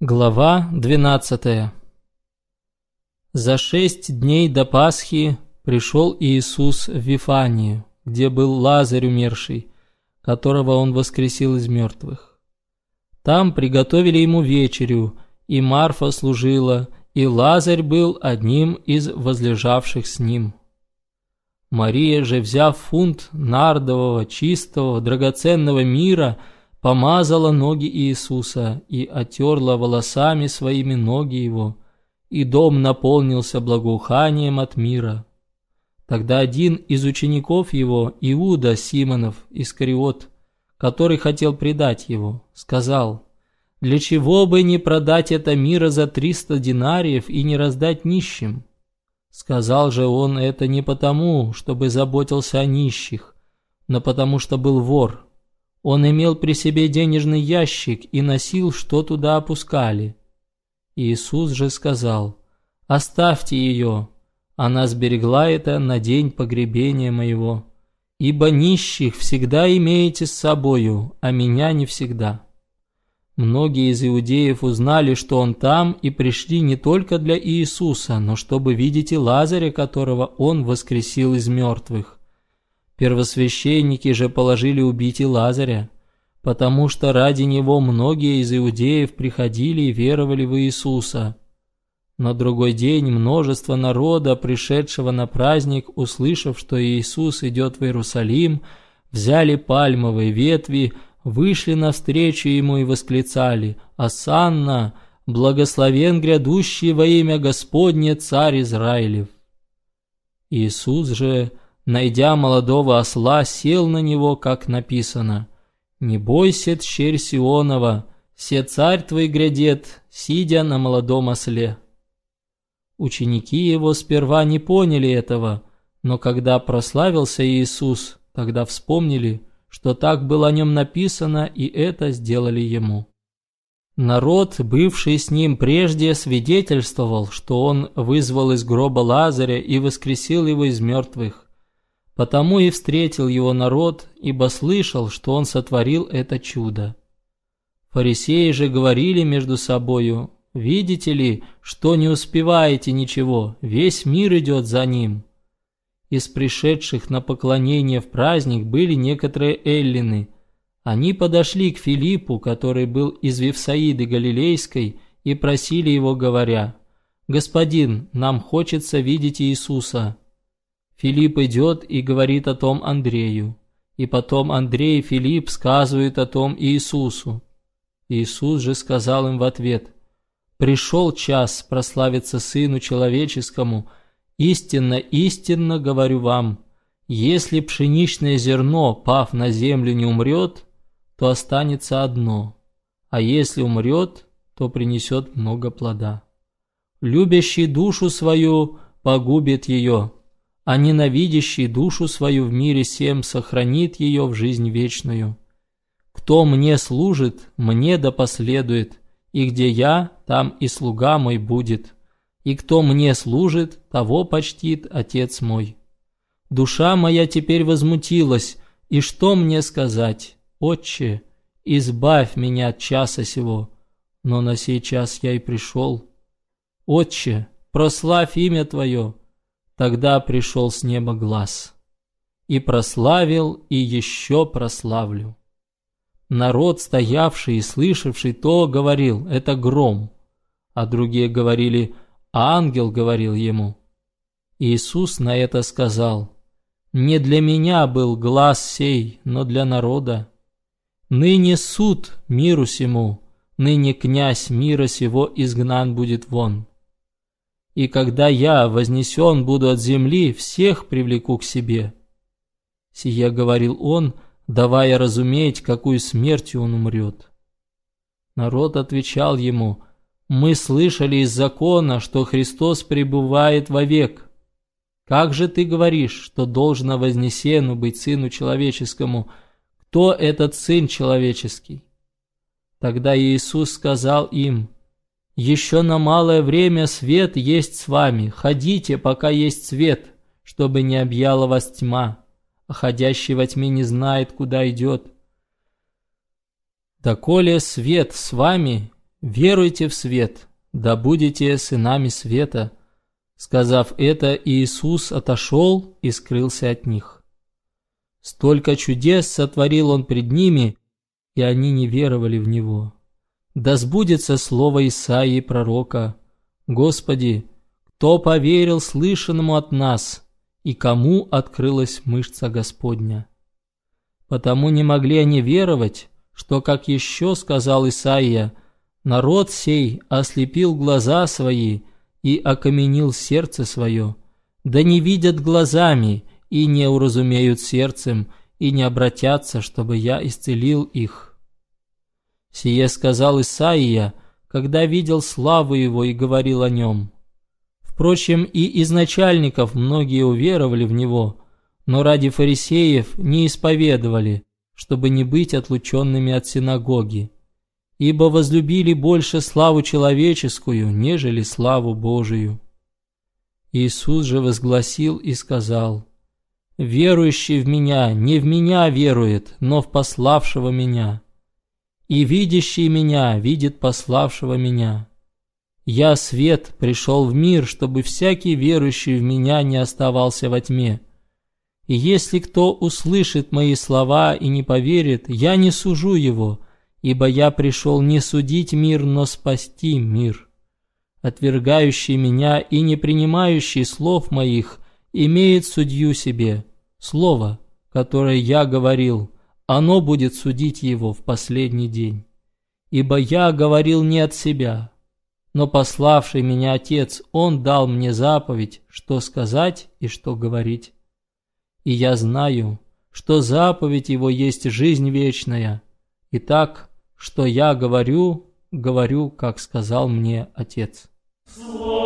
Глава 12 За шесть дней до Пасхи пришел Иисус в Вифанию, где был Лазарь умерший, которого он воскресил из мертвых. Там приготовили ему вечерю, и Марфа служила, и Лазарь был одним из возлежавших с ним. Мария же, взяв фунт нардового, чистого, драгоценного мира – помазала ноги Иисуса и отерла волосами своими ноги его, и дом наполнился благоуханием от мира. Тогда один из учеников его, Иуда Симонов Искариот, который хотел предать его, сказал, «Для чего бы не продать это мира за триста динариев и не раздать нищим?» Сказал же он это не потому, чтобы заботился о нищих, но потому что был вор – он имел при себе денежный ящик и носил, что туда опускали. Иисус же сказал, «Оставьте ее, она сберегла это на день погребения моего. Ибо нищих всегда имеете с собою, а меня не всегда». Многие из иудеев узнали, что он там, и пришли не только для Иисуса, но чтобы видеть и Лазаря, которого он воскресил из мертвых. Первосвященники же положили убить и Лазаря, потому что ради него многие из иудеев приходили и веровали в Иисуса. На другой день множество народа, пришедшего на праздник, услышав, что Иисус идет в Иерусалим, взяли пальмовые ветви, вышли навстречу ему и восклицали «Асанна! Благословен грядущий во имя Господне царь Израилев!» Иисус же найдя молодого осла, сел на него, как написано. «Не бойся, тщерь Сионова, все царь твой грядет, сидя на молодом осле». Ученики его сперва не поняли этого, но когда прославился Иисус, тогда вспомнили, что так было о нем написано, и это сделали ему. Народ, бывший с ним прежде, свидетельствовал, что он вызвал из гроба Лазаря и воскресил его из мертвых. Потому и встретил его народ, ибо слышал, что он сотворил это чудо. Фарисеи же говорили между собою, «Видите ли, что не успеваете ничего, весь мир идет за ним». Из пришедших на поклонение в праздник были некоторые эллины. Они подошли к Филиппу, который был из Вифсаиды Галилейской, и просили его, говоря, «Господин, нам хочется видеть Иисуса». Филипп идет и говорит о том Андрею. И потом Андрей и Филипп сказывают о том Иисусу. Иисус же сказал им в ответ, «Пришел час прославиться Сыну Человеческому. Истинно, истинно говорю вам, если пшеничное зерно, пав на землю, не умрет, то останется одно, а если умрет, то принесет много плода. Любящий душу свою погубит ее, а ненавидящий душу свою в мире всем сохранит ее в жизнь вечную. Кто мне служит, мне да последует, и где я, там и слуга мой будет. И кто мне служит, того почтит Отец мой. Душа моя теперь возмутилась, и что мне сказать? Отче, избавь меня от часа сего, но на сей час я и пришел. Отче, прославь имя Твое, Тогда пришел с неба глаз. И прославил, и еще прославлю. Народ, стоявший и слышавший то, говорил, это гром. А другие говорили, ангел говорил ему. Иисус на это сказал, не для меня был глаз сей, но для народа. Ныне суд миру сему, ныне князь мира сего изгнан будет вон. И когда я вознесен буду от земли, всех привлеку к себе. Сия говорил он, давая разуметь, какую смертью он умрет. Народ отвечал ему, «Мы слышали из закона, что Христос пребывает вовек. Как же ты говоришь, что должно вознесену быть Сыну Человеческому? Кто этот Сын Человеческий?» Тогда Иисус сказал им, еще на малое время свет есть с вами. Ходите, пока есть свет, чтобы не объяла вас тьма, а ходящий во тьме не знает, куда идет. Доколе свет с вами, веруйте в свет, да будете сынами света». Сказав это, Иисус отошел и скрылся от них. Столько чудес сотворил Он пред ними, и они не веровали в Него. Да сбудется слово Исаии пророка. «Господи, кто поверил слышанному от нас, и кому открылась мышца Господня?» Потому не могли они веровать, что, как еще сказал Исаия, «Народ сей ослепил глаза свои и окаменил сердце свое, да не видят глазами и не уразумеют сердцем, и не обратятся, чтобы я исцелил их». Сие сказал Исаия, когда видел славу его и говорил о нем. Впрочем, и из начальников многие уверовали в него, но ради фарисеев не исповедовали, чтобы не быть отлученными от синагоги ибо возлюбили больше славу человеческую, нежели славу Божию. Иисус же возгласил и сказал, «Верующий в Меня не в Меня верует, но в пославшего Меня, и видящий Меня видит пославшего Меня. Я, свет, пришел в мир, чтобы всякий верующий в Меня не оставался во тьме. И если кто услышит Мои слова и не поверит, я не сужу его, ибо я пришел не судить мир, но спасти мир. Отвергающий меня и не принимающий слов моих имеет судью себе. Слово, которое я говорил, оно будет судить его в последний день. Ибо я говорил не от себя, но пославший меня Отец, Он дал мне заповедь, что сказать и что говорить. И я знаю, что заповедь Его есть жизнь вечная. Итак, что я говорю, говорю, как сказал мне Отец. Слово